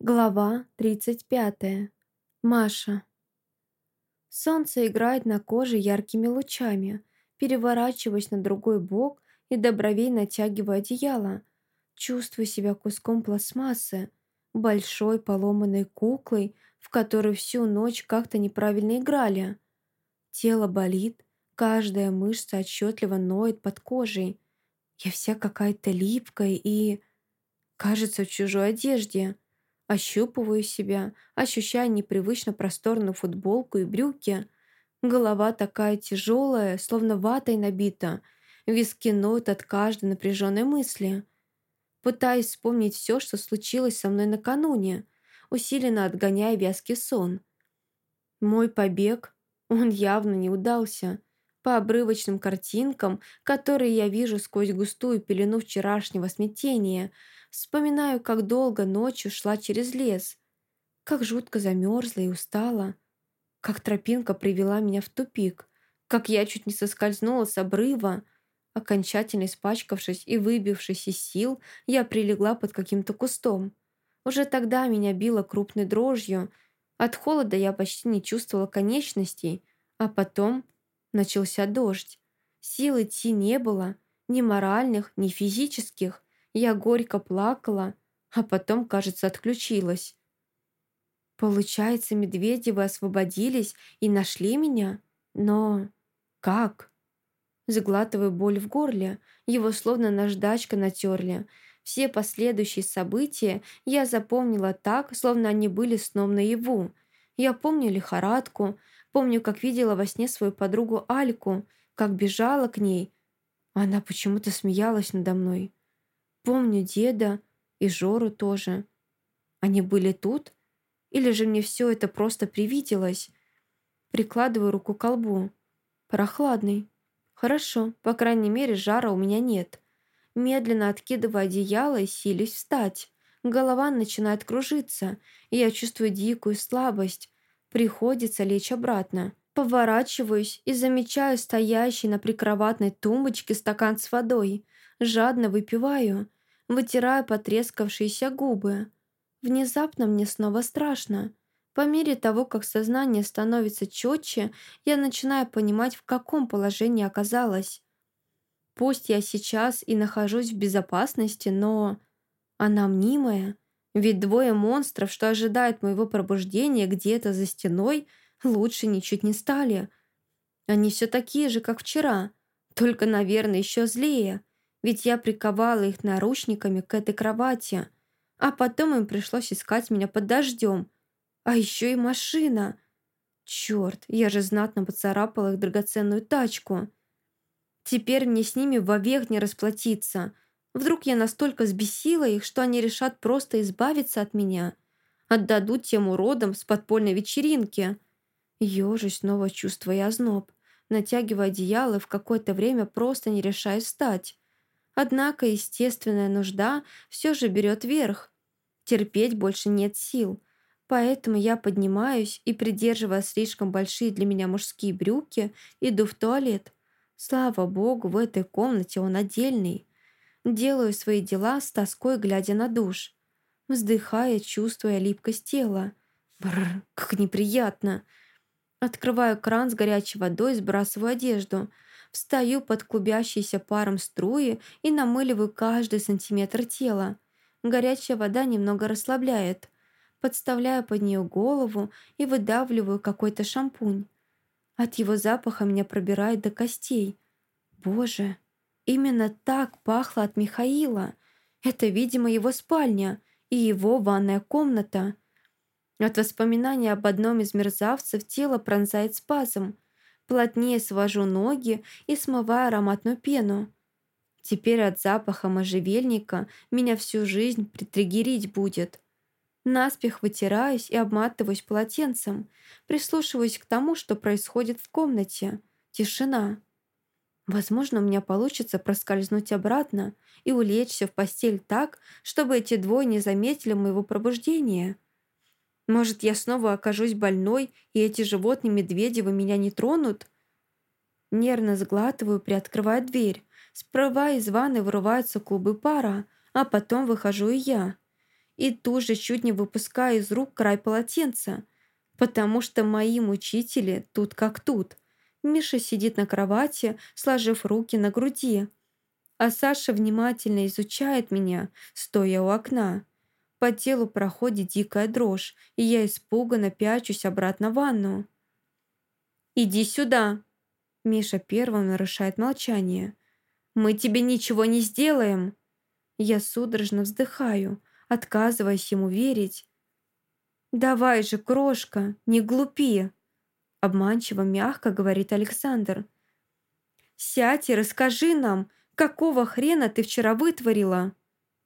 Глава 35. Маша. Солнце играет на коже яркими лучами, переворачиваясь на другой бок и до бровей натягивая одеяло. Чувствую себя куском пластмассы, большой поломанной куклой, в которой всю ночь как-то неправильно играли. Тело болит, каждая мышца отчетливо ноет под кожей. Я вся какая-то липкая и... кажется, в чужой одежде – Ощупываю себя, ощущая непривычно просторную футболку и брюки. Голова такая тяжелая, словно ватой набита. Виски ноют от каждой напряженной мысли. Пытаюсь вспомнить все, что случилось со мной накануне, усиленно отгоняя вязкий сон. Мой побег, он явно не удался. По обрывочным картинкам, которые я вижу сквозь густую пелену вчерашнего смятения – Вспоминаю, как долго ночью шла через лес, как жутко замерзла и устала, как тропинка привела меня в тупик, как я чуть не соскользнула с обрыва. Окончательно испачкавшись и выбившись из сил, я прилегла под каким-то кустом. Уже тогда меня било крупной дрожью. От холода я почти не чувствовала конечностей, а потом начался дождь. Сил идти не было, ни моральных, ни физических. Я горько плакала, а потом, кажется, отключилась. Получается, Медведевы освободились и нашли меня? Но как? Заглатываю боль в горле, его словно наждачка натерли. Все последующие события я запомнила так, словно они были сном наяву. Я помню лихорадку, помню, как видела во сне свою подругу Альку, как бежала к ней. Она почему-то смеялась надо мной. Помню деда и Жору тоже. Они были тут? Или же мне все это просто привиделось? Прикладываю руку к колбу. Прохладный. Хорошо, по крайней мере, жара у меня нет. Медленно откидываю одеяло и силюсь встать. Голова начинает кружиться, и я чувствую дикую слабость. Приходится лечь обратно. Поворачиваюсь и замечаю стоящий на прикроватной тумбочке стакан с водой. Жадно выпиваю вытирая потрескавшиеся губы. Внезапно мне снова страшно. По мере того, как сознание становится четче, я начинаю понимать, в каком положении оказалась. Пусть я сейчас и нахожусь в безопасности, но... Она мнимая. Ведь двое монстров, что ожидают моего пробуждения где-то за стеной, лучше ничуть не стали. Они все такие же, как вчера, только, наверное, еще злее ведь я приковала их наручниками к этой кровати, а потом им пришлось искать меня под дождем. А еще и машина. Черт, я же знатно поцарапала их драгоценную тачку. Теперь мне с ними вовек не расплатиться. Вдруг я настолько сбесила их, что они решат просто избавиться от меня. Отдадут тем уродам с подпольной вечеринки. Ёжись, снова чувствуя озноб. Натягивая одеяло, в какое-то время просто не решаю встать. Однако естественная нужда все же берет верх. Терпеть больше нет сил. Поэтому я поднимаюсь и, придерживая слишком большие для меня мужские брюки, иду в туалет. Слава богу, в этой комнате он отдельный. Делаю свои дела с тоской, глядя на душ. Вздыхая, чувствуя липкость тела. Бррр, как неприятно. Открываю кран с горячей водой, сбрасываю одежду – Встаю под клубящиеся паром струи и намыливаю каждый сантиметр тела. Горячая вода немного расслабляет. Подставляю под нее голову и выдавливаю какой-то шампунь. От его запаха меня пробирает до костей. Боже, именно так пахло от Михаила. Это, видимо, его спальня и его ванная комната. От воспоминания об одном из мерзавцев тело пронзает спазм – Плотнее свожу ноги и смываю ароматную пену. Теперь от запаха можжевельника меня всю жизнь притригерить будет. Наспех вытираюсь и обматываюсь полотенцем, прислушиваюсь к тому, что происходит в комнате. Тишина. Возможно, у меня получится проскользнуть обратно и улечься в постель так, чтобы эти двое не заметили моего пробуждения. Может, я снова окажусь больной, и эти животные Медведевы меня не тронут? Нервно сглатываю, приоткрывая дверь. Справа из ванны вырываются клубы пара, а потом выхожу и я. и тут же чуть не выпускаю из рук край полотенца, потому что мои мучители тут как тут. Миша сидит на кровати, сложив руки на груди, а Саша внимательно изучает меня, стоя у окна. По телу проходит дикая дрожь, и я испуганно пячусь обратно в ванну. «Иди сюда!» Миша первым нарушает молчание. «Мы тебе ничего не сделаем!» Я судорожно вздыхаю, отказываясь ему верить. «Давай же, крошка, не глупи!» Обманчиво мягко говорит Александр. «Сядь и расскажи нам, какого хрена ты вчера вытворила?»